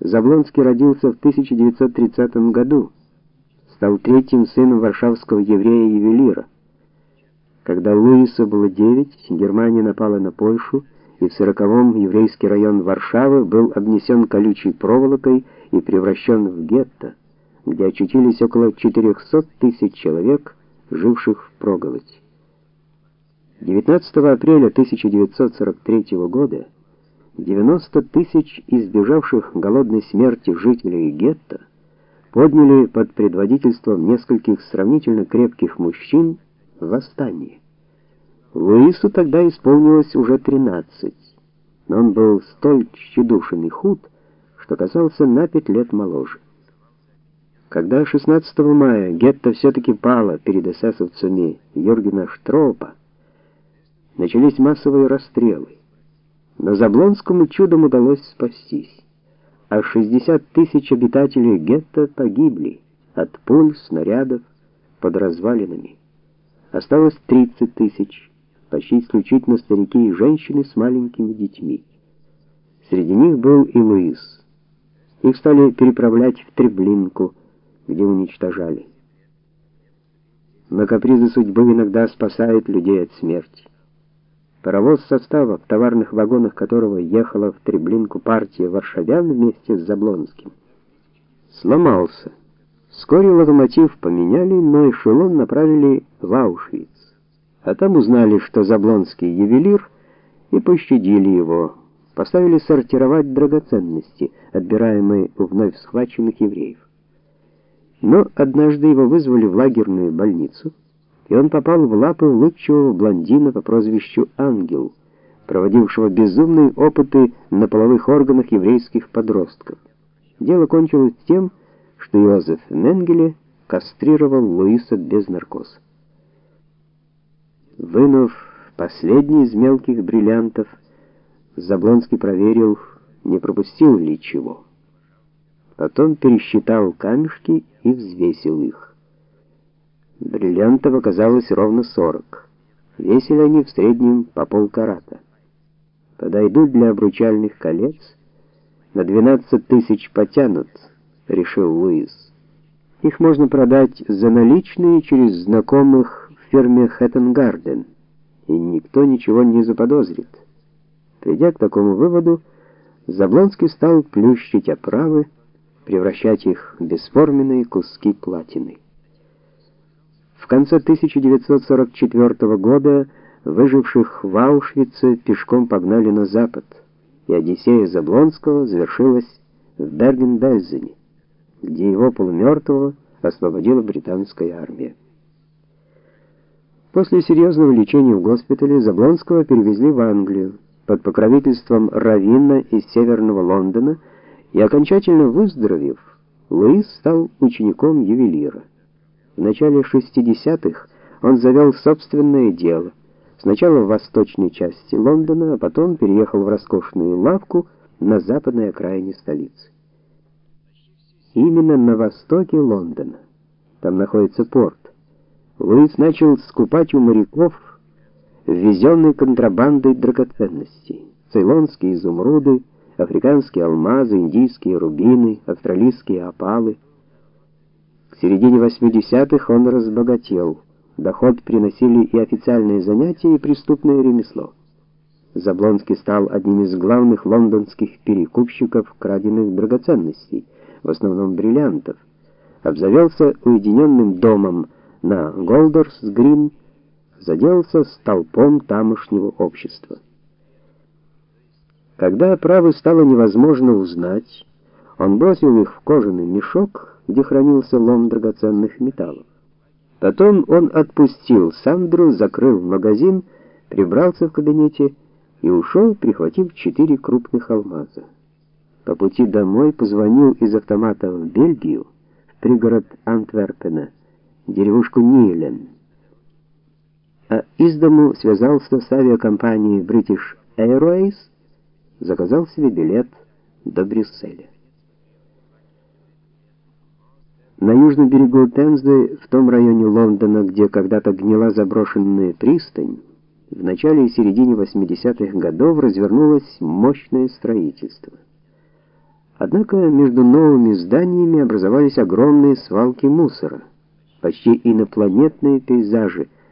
Заблонский родился в 1930 году, стал третьим сыном варшавского еврея-ювелира. Когда Луису было 9, Германия напала на Польшу, и в 40-м еврейский район Варшавы был обнесен колючей проволокой и превращен в гетто, где очутились около 400 тысяч человек, живших в проголодь. 19 апреля 1943 года 90 тысяч избежавших голодной смерти жителей гетто подняли под предводительством нескольких сравнительно крепких мужчин восстание. Луису тогда исполнилось уже 13, но он был столь тщедушен и худ, что казался на пять лет моложе. Когда 16 мая гетто все-таки пало перед эсэсовцами Юргена Штроупа, начались массовые расстрелы. Но Заблонскому чудом удалось спастись, а 60 тысяч обитателей гетто погибли от пуль, снарядов, под развалинами. Осталось 30 тысяч, почти исключительно старики и женщины с маленькими детьми. Среди них был и Луис. Их стали переправлять в Треблинку, где уничтожали. Но капризы судьбы иногда спасают людей от смерти. Паровоз состава, в товарных вагонах которого ехала в Треблинку партия варшавян вместе с Заблонским, сломался. Вскоре локомотив поменяли, но эшелон направили в Аушвиц. А там узнали, что Заблонский ювелир, и пощадили его. Поставили сортировать драгоценности, отбираемые у вновь схваченных евреев. Но однажды его вызвали в лагерную больницу и он попал в лапы улыбчивого блондина по прозвищу Ангел, проводившего безумные опыты на половых органах еврейских подростков. Дело кончилось тем, что Йозеф Менгеле кастрировал Луиса без наркоза. Вынув последний из мелких бриллиантов, Заблонский проверил, не пропустил ли чего. Потом пересчитал камешки и взвесил их. Бриллиантов оказалось ровно 40. Весили они в среднем по полкарата. Подойдут для обручальных колец, на 12 тысяч потянут, решил Луис. Их можно продать за наличные через знакомых в фирме Хэттенгарден, и никто ничего не заподозрит. Придя к такому выводу, Заблонский стал плющить оправы, превращать их в бесформенные куски платины. Конце 1944 года выживших в Аушвице пешком погнали на запад, и Одиссея Заблонского завершилась в Берген-Бельзене, где его полумертвого освободила британская армия. После серьезного лечения в госпитале Заблонского перевезли в Англию под покровительством раввина из северного Лондона, и окончательно выздоровев, Луис стал учеником ювелира. В начале 60-х он завел собственное дело. Сначала в восточной части Лондона, а потом переехал в роскошную лавку на западной окраине столицы. Именно на востоке Лондона, там находится порт, Луис начал скупать у моряков ввезенные контрабандой драгоценности: цейлонские изумруды, африканские алмазы, индийские рубины, австралийские опалы. В середине 80-х он разбогател. Доход приносили и официальные занятия, и преступное ремесло. Заблонский стал одним из главных лондонских перекупщиков краденных драгоценностей, в основном бриллиантов. Обзавелся уединенным домом на Голдорс-Грин, заделался столпом тамошнего общества. Когда правы стало невозможно узнать, он бросил их в кожаный мешок где хранился лом драгоценных металлов. Потом он отпустил Сандру, закрыл магазин, прибрался в кабинете и ушел, прихватив четыре крупных алмаза. По пути домой позвонил из автомата в Бельгию, в пригород Антверпена, деревушку Нилен. А из дому связался с авиакомпанией British Airways, заказал себе билет до Брюсселя. На южном берегу Темзы, в том районе Лондона, где когда-то гнила заброшенная пристань, в начале и середине 80-х годов развернулось мощное строительство. Однако между новыми зданиями образовались огромные свалки мусора, почти инопланетные пейзажи,